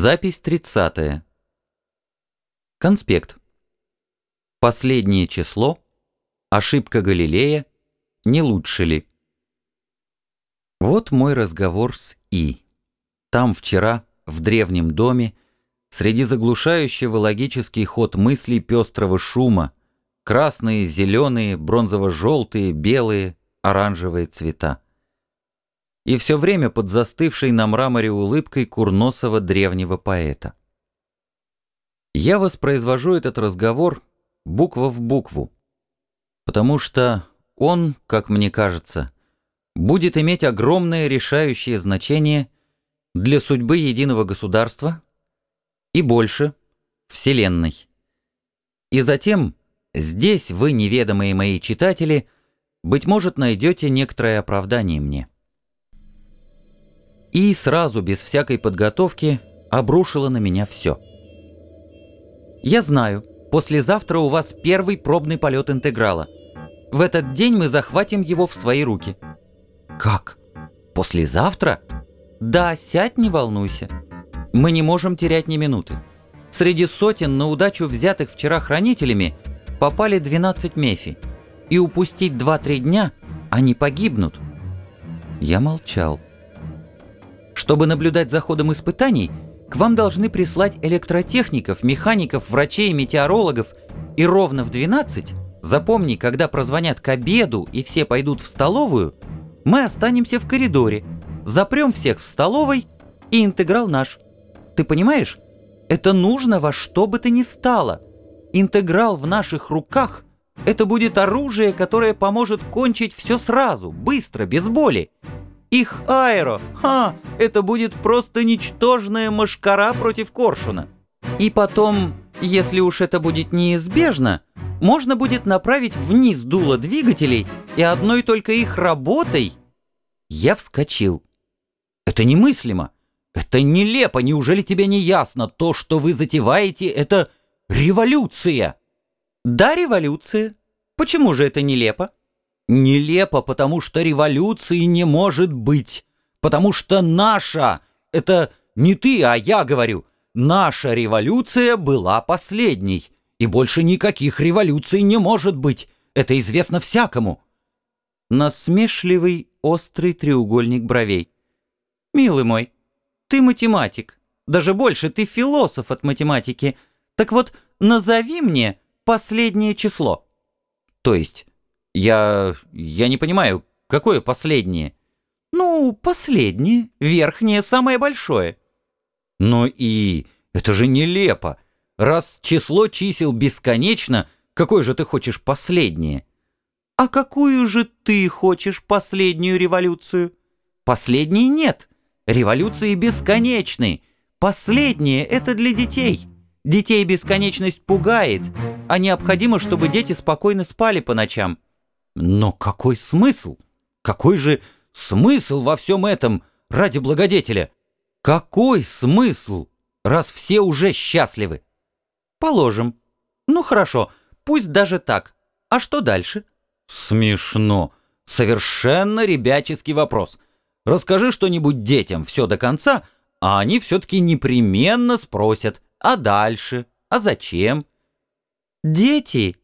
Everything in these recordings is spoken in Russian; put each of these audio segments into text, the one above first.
Запись 30. Конспект. Последнее число. Ошибка Галилея. Не лучше ли? Вот мой разговор с И. Там вчера, в древнем доме, среди заглушающего логический ход мыслей пестрого шума, красные, зеленые, бронзово-желтые, белые, оранжевые цвета и все время под застывшей на мраморе улыбкой курносого древнего поэта. Я воспроизвожу этот разговор буква в букву, потому что он, как мне кажется, будет иметь огромное решающее значение для судьбы единого государства и больше Вселенной. И затем здесь вы, неведомые мои читатели, быть может, найдете некоторое оправдание мне и сразу, без всякой подготовки, обрушила на меня все. «Я знаю, послезавтра у вас первый пробный полет интеграла. В этот день мы захватим его в свои руки». «Как? Послезавтра?» «Да, сядь, не волнуйся. Мы не можем терять ни минуты. Среди сотен на удачу взятых вчера хранителями попали 12 мефи. И упустить 2-3 дня они погибнут». Я молчал. Чтобы наблюдать за ходом испытаний, к вам должны прислать электротехников, механиков, врачей, метеорологов. И ровно в 12, запомни, когда прозвонят к обеду и все пойдут в столовую, мы останемся в коридоре, запрем всех в столовой и интеграл наш. Ты понимаешь? Это нужно во что бы то ни стало. Интеграл в наших руках – это будет оружие, которое поможет кончить все сразу, быстро, без боли. Их аэро, ха, это будет просто ничтожная мошкара против коршуна. И потом, если уж это будет неизбежно, можно будет направить вниз дуло двигателей, и одной только их работой... Я вскочил. Это немыслимо. Это нелепо. Неужели тебе не ясно? То, что вы затеваете, это революция. Да, революция. Почему же это нелепо? Нелепо, потому что революции не может быть. Потому что наша, это не ты, а я говорю, наша революция была последней. И больше никаких революций не может быть. Это известно всякому. Насмешливый острый треугольник бровей. Милый мой, ты математик. Даже больше, ты философ от математики. Так вот, назови мне последнее число. То есть, я... я не понимаю, какое последнее? Ну, последнее, верхнее, самое большое. Но и... это же нелепо. Раз число чисел бесконечно, какое же ты хочешь последнее? А какую же ты хочешь последнюю революцию? Последней нет. Революции бесконечны. Последнее — это для детей. Детей бесконечность пугает, а необходимо, чтобы дети спокойно спали по ночам. Но какой смысл? Какой же смысл во всем этом ради благодетеля? Какой смысл, раз все уже счастливы? Положим. Ну хорошо, пусть даже так. А что дальше? Смешно. Совершенно ребяческий вопрос. Расскажи что-нибудь детям все до конца, а они все-таки непременно спросят, а дальше, а зачем? Дети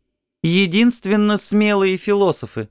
единственно смелые философы.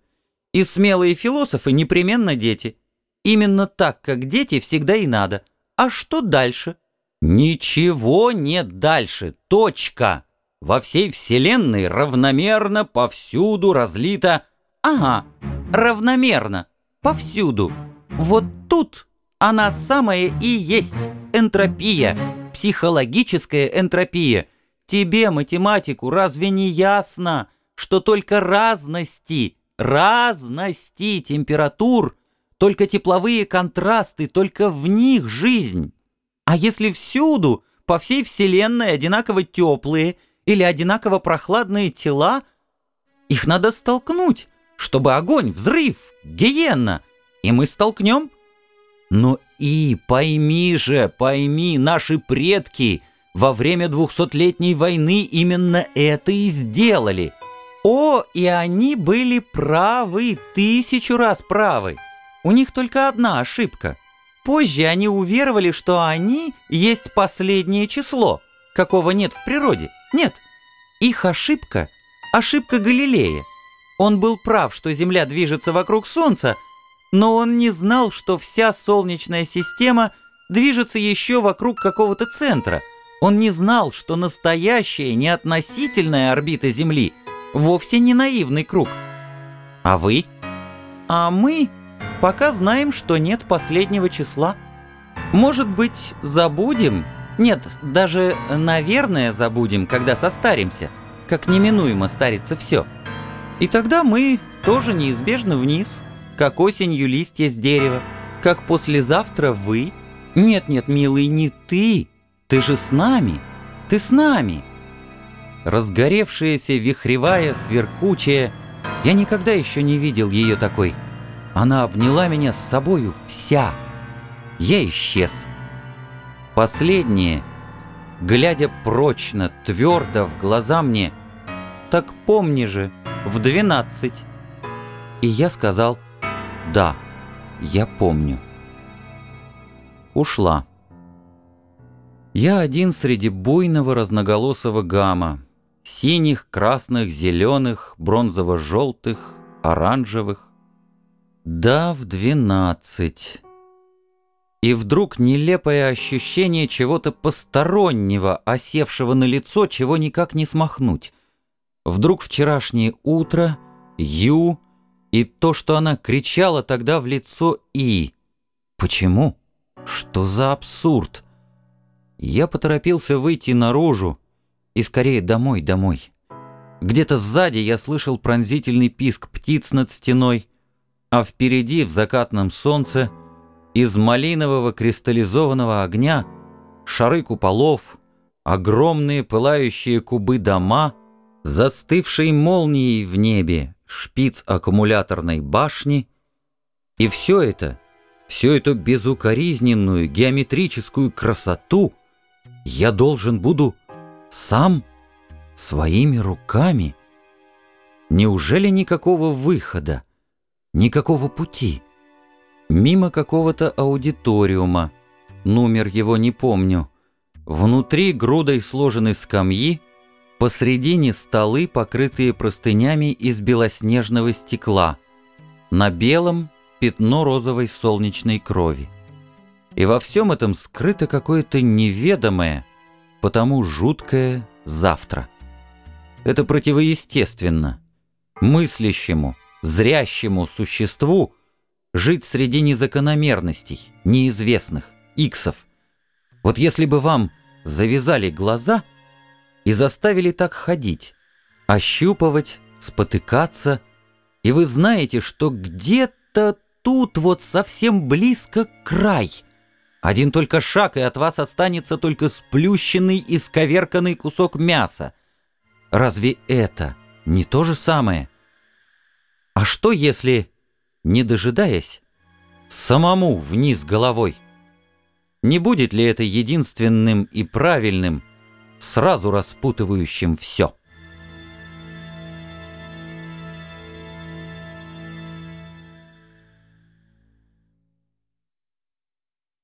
И смелые философы непременно дети. Именно так, как дети, всегда и надо. А что дальше? Ничего нет дальше. Точка. Во всей вселенной равномерно повсюду разлито... Ага, равномерно, повсюду. Вот тут она самая и есть энтропия, психологическая энтропия. Тебе, математику, разве не ясно? Что только разности, разности температур, только тепловые контрасты, только в них жизнь. А если всюду, по всей Вселенной одинаково теплые или одинаково прохладные тела, их надо столкнуть, чтобы огонь, взрыв, гиенна, и мы столкнем. Но и пойми же, пойми, наши предки во время двухсотлетней войны именно это и сделали — о, и они были правы, тысячу раз правы. У них только одна ошибка. позже они уверовали, что они есть последнее число, какого нет в природе. Нет, их ошибка — ошибка Галилея. Он был прав, что Земля движется вокруг Солнца, но он не знал, что вся Солнечная система движется еще вокруг какого-то центра. Он не знал, что настоящая неотносительная орбита Земли вовсе не наивный круг. А вы? А мы пока знаем, что нет последнего числа. Может быть, забудем? Нет, даже, наверное, забудем, когда состаримся, как неминуемо старится все. И тогда мы тоже неизбежно вниз, как осенью листья с дерева, как послезавтра вы. Нет-нет, милый, не ты, ты же с нами, ты с нами. Разгоревшаяся, вихревая, сверкучая, я никогда еще не видел ее такой. Она обняла меня с собою вся. Я исчез. Последнее, глядя прочно, твердо в глаза мне, так помни же, в двенадцать. И я сказал, да, я помню. Ушла. Я один среди буйного разноголосого гамма, синих, красных, зеленых, бронзово-желтых, оранжевых. Да, в двенадцать. И вдруг нелепое ощущение чего-то постороннего, осевшего на лицо, чего никак не смахнуть. Вдруг вчерашнее утро, Ю и то, что она кричала тогда в лицо И. Почему? Что за абсурд? Я поторопился выйти наружу и скорее домой, домой. Где-то сзади я слышал пронзительный писк птиц над стеной, а впереди, в закатном солнце, из малинового кристаллизованного огня шары куполов, огромные пылающие кубы дома — застывшей молнией в небе шпиц аккумуляторной башни, и все это, всю эту безукоризненную геометрическую красоту я должен буду сам, своими руками. Неужели никакого выхода, никакого пути? Мимо какого-то аудиториума, номер его не помню, внутри грудой сложены скамьи, Посредине столы, покрытые простынями из белоснежного стекла. На белом пятно розовой солнечной крови. И во всем этом скрыто какое-то неведомое, потому жуткое завтра. Это противоестественно. Мыслящему, зрящему существу жить среди незакономерностей, неизвестных, иксов. Вот если бы вам завязали глаза — и заставили так ходить, ощупывать, спотыкаться, и вы знаете, что где-то тут вот совсем близко край. Один только шаг, и от вас останется только сплющенный и сковерканный кусок мяса. Разве это не то же самое? А что если, не дожидаясь, самому вниз головой? Не будет ли это единственным и правильным – сразу распутывающим все.